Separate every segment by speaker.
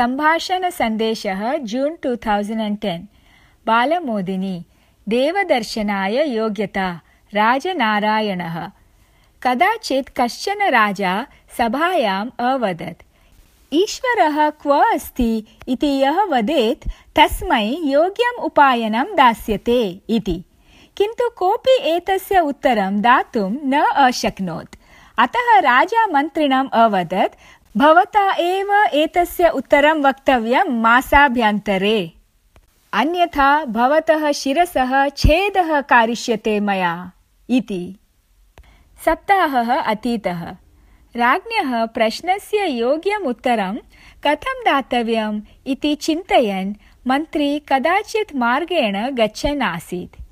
Speaker 1: सम्भाषणसन्देशः June two thousand and ten Balamodini देवदर्शनाय योग्यता राजनारायणः कदाचित् कश्चन राजा सभायाम् अवदत् ईश्वरः क्व अस्ति इति यः वदेत् तस्मै योग्यम् उपायनं दास्यते इति किन्तु कोऽपि एतस्य उत्तरं दातुं न अशक्नोत् अतः राजा मन्त्रिणम् अवदत् भवता एव एतस्य उत्तरं वक्तव्यं मासाभ्यन्तरे। अन्यथा भवतः शिरसः छेदः कारिष्यते मया इति। सप्ताहः अतीतः। राज्ञः प्रश्नस्य योग्यम् उत्तरं कथं दातव्यम् इति चिन्तयन् मन्त्री कदाचित् मार्गेण गच्छन् आसीत्।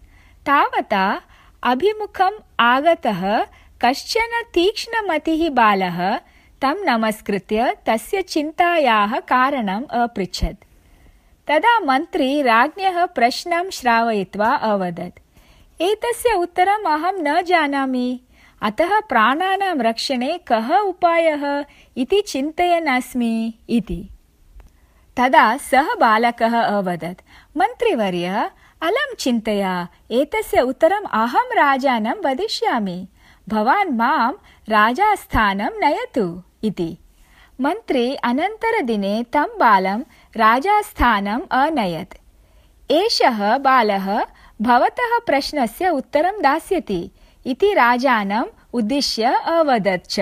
Speaker 1: तावता अभिमुखम् आगतः कश्चन तीक्ष्णमतिः बालः तं नमस्कृत्य तस्य चिन्तायाः कारणम् अपृच्छत्। तदा मन्त्री राज्ञः प्रश्नं श्रावयित्वा अवदत्। एतस्य उत्तरम् अहं न जानामि। अतः प्राणानां रक्षणे कः उपायः इति चिन्तयन् अस्मि इति। तदा सः बालकः अवदत्। मन्त्रिवर्य अलं चिन्तया एतस्य उत्तरम् अहं राजानं वदिष्यामि। भवान् मां राजास्थानं नयतु इति। मन्त्री अनन्तरदिने तं बालं राजास्थानम् अनयत्। एषः बालः भवतः प्रश्नस्य उत्तरं दास्यति इति राजानम् उद्दिश्य अवदत्। च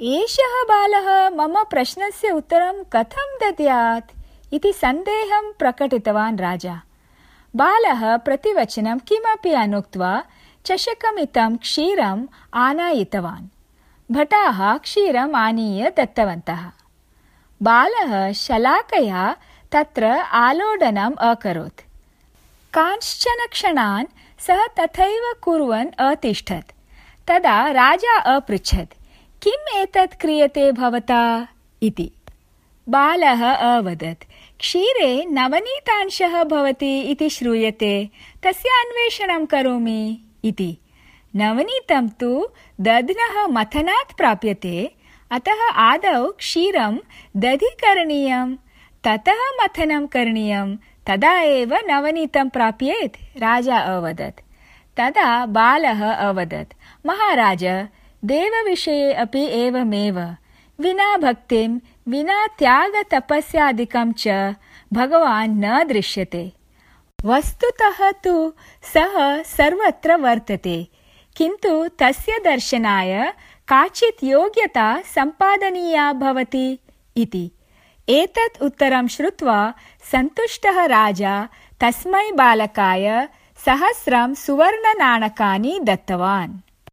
Speaker 1: एषः बालः मम प्रश्नस्य उत्तरं कथं दद्यात्? इति सन्देहं प्रकटितवान् राजा। बालः प्रतिवचनं किमपि अनुक्त्वा चषकमितं क्षीरम् आनायितवान् भटाः क्षीरम् आनीय दत्तवन्तः। बालः शलाकया तत्र आलोडनम् अकरोत्। कांश्चन क्षणान् सः तथैव कुर्वन् अतिष्ठत्। तदा राजा अपृच्छत् किम् एतत् क्रियते भवता? इति। बालः अवदत् क्षीरे नवनीतांशः भवति इति श्रूयते तस्य अन्वेषणं करोमि। इति नवनीतं तु दध्नः मथनात् प्राप्यते। अतः आदौ क्षीरं दधिकरणीयं ततः मथनं करणीयं तदा एव नवनीतं प्राप्येत् राजा अवदत्। तदा बालः अवदत् महाराज देवविषये अपि एवमेव। विना भक्तिं विना त्यागतपस्यादिकं च भगवान् न दृश्यते। वस्तुतः तु सः सर्वत्र वर्तते किन्तु तस्य दर्शनाय काचित् योग्यता सम्पादनीया भवति इति। एतत् उत्तरं श्रुत्वा सन्तुष्टः राजा तस्मै बालकाय सहस्रं सुवर्णनाणकानि दत्तवान्